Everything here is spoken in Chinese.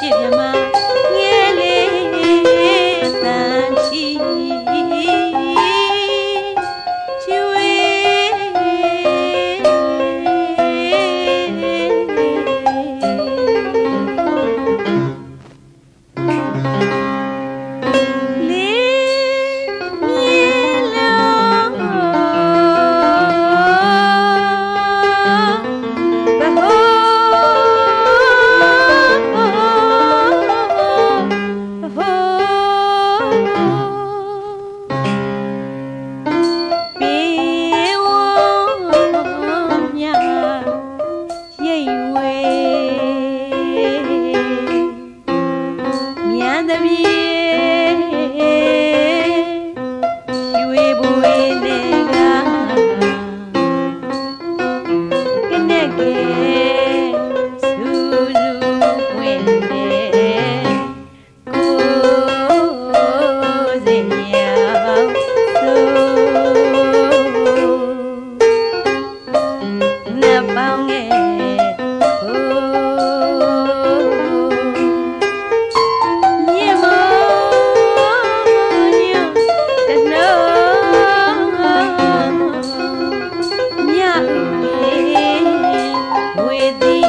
谢谢妈。amis.